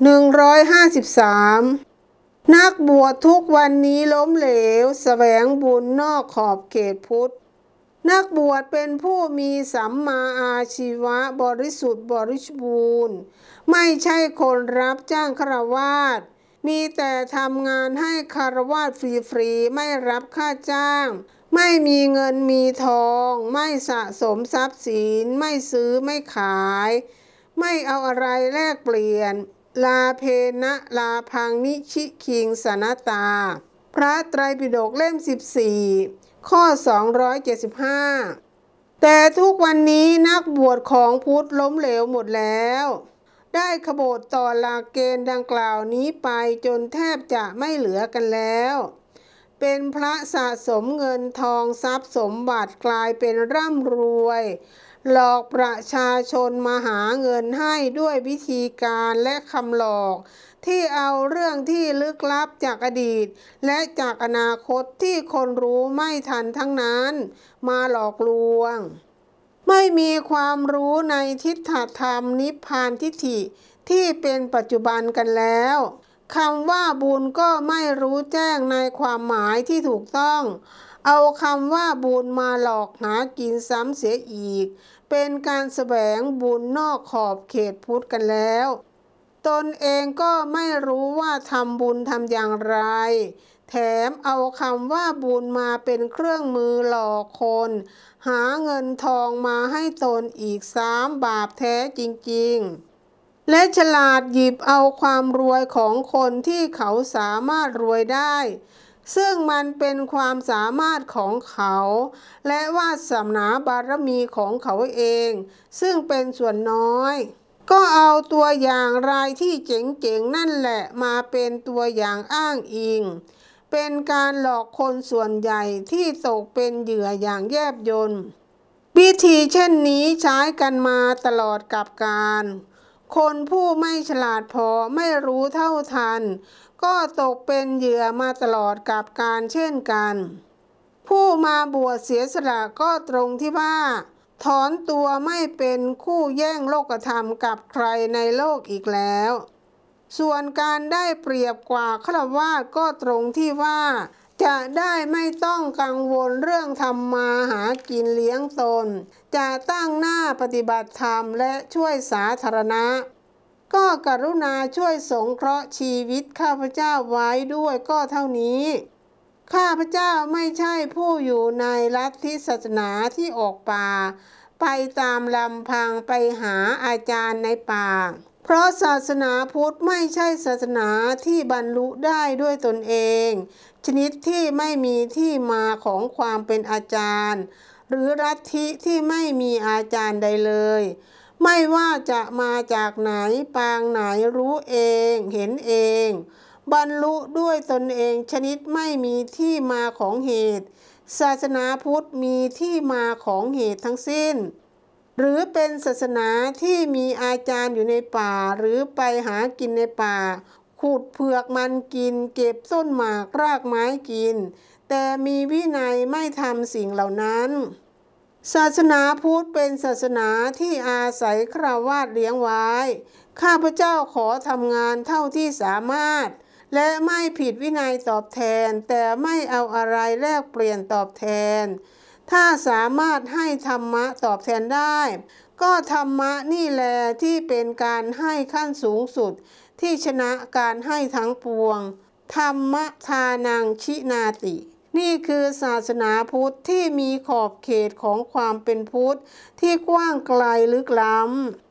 153 นักบวชทุกวันนี้ล้มเหลวแสวงบุญนอกขอบเขตพุทธ นักบวชเป็นผู้มีสัมมาอาชีวะบริสุทธิ์บริบูรณ์ ไม่ใช่คนรับจ้างคารวาสมีแต่ทำงานให้คารวาสฟรีๆ ไม่รับค่าจ้าง ไม่มีเงินมีทอง ไม่สะสมทรัพย์สิน ไม่ซื้อไม่ขาย ไม่เอาอะไรแลกเปลี่ยน ลาเพนะลาพังนิชิคิงสนตา พระไตรปิฎกเล่ม 14 ข้อ 275 แต่ทุกวันนี้นักบวชของพุทธล้มเหลวหมดแล้ว ได้ขบฏต่อหลักเกณฑ์ดังกล่าวนี้ไปจนแทบจะไม่เหลือกันแล้ว เป็นพระสะสมเงินทองทรัพย์สมบัติกลายเป็นร่ำรวย หลอกประชาชนมาหาเงินให้ด้วยวิธีการและคำหลอก ที่เอาเรื่องที่ลึกลับจากอดีต และจากอนาคตที่คนรู้ไม่ทันทั้งนั้น มาหลอกลวง ไม่มีความรู้ในทิฏฐธรรมนิพพานทิฏฐิที่เป็นปัจจุบันกันแล้ว คำว่าบุญก็ไม่รู้แจ้งในความหมายที่ถูกต้อง เอาคำว่าบุญมาหลอกหากินซ้ำเสียอีก เป็นการแสวงบุญนอกขอบเขตพุทธกันแล้ว ตนเองก็ไม่รู้ว่าทำบุญทำอย่างไร แถมเอาคำว่าบุญมาเป็นเครื่องมือหลอกคน หาเงินทองมาให้ตนอีกสามบาปแท้จริง ๆ และฉลาดหยิบเอาความรวยของคนที่เขาสามารถรวยได้ ซึ่งมันเป็นความสามารถของเขา และวาสนาบารมีของเขาเอง ซึ่งเป็นส่วนน้อย ก็เอาตัวอย่างรายที่เจ๋งๆนั่นแหละมาเป็นตัวอย่างอ้างอิง เป็นการหลอกคนส่วนใหญ่ที่ตกเป็นเหยื่ออย่างแยบยลวิธีเช่นนี้ใช้กันมาตลอดกับการ คนผู้ไม่ฉลาดพอไม่รู้เท่าทัน ก็ตกเป็นเหยื่อมาตลอดกับการเช่นกัน ผู้มาบวชเสียสละก็ตรงที่ว่า ถอนตัวไม่เป็นคู่แย่งโลกธรรมกับใครในโลกอีกแล้ว ส่วนการได้เปรียบกว่าฆราวาสก็ตรงที่ว่า จะได้ไม่ต้องกังวลเรื่องทำมาหากินเลี้ยงตน จะตั้งหน้าปฏิบัติธรรมและช่วยสาธารณะ ก็กรุณาช่วยสงเคราะห์ชีวิตข้าพเจ้าไว้ด้วยก็เท่านี้ ข้าพเจ้าไม่ใช่ผู้อยู่ในลัทธิศาสนาที่ออกป่า ไปตามลำพังไปหาอาจารย์ในป่า เพราะศาสนาพุทธไม่ใช่ศาสนาที่บรรลุได้ด้วยตนเอง ชนิดที่ไม่มีที่มาของความเป็นอาจารย์ หรือลัทธิที่ไม่มีอาจารย์ใดเลย ไม่ว่าจะมาจากไหนปางไหนรู้เองเห็นเอง บรรลุด้วยตนเองชนิดไม่มีที่มาของเหตุ ศาสนาพุทธมีที่มาของเหตุทั้งสิ้น หรือเป็นศาสนาที่มีอาจารย์อยู่ในป่า หรือไปหากินในป่าขุดเผือกมันกิน เก็บต้นหมากรากไม้กิน แต่มีวินัยไม่ทำสิ่งเหล่านั้น ศาสนาพุทธเป็นศาสนาที่อาศัยคราวาสเลี้ยงไว้ ข้าพเจ้าขอทำงานเท่าที่สามารถ และไม่ผิดวินัยตอบแทน แต่ไม่เอาอะไรแลกเปลี่ยนตอบแทน ถ้าสามารถให้ธรรมะตอบแทนได้ ก็ธรรมะนี่แหละที่เป็นการให้ขั้นสูงสุด ที่ชนะการให้ทั้งปวง ธรรมทานังชินาติ นี่คือศาสนาพุทธที่มีขอบเขตของความเป็นพุทธที่กว้างไกลลึกล้ำ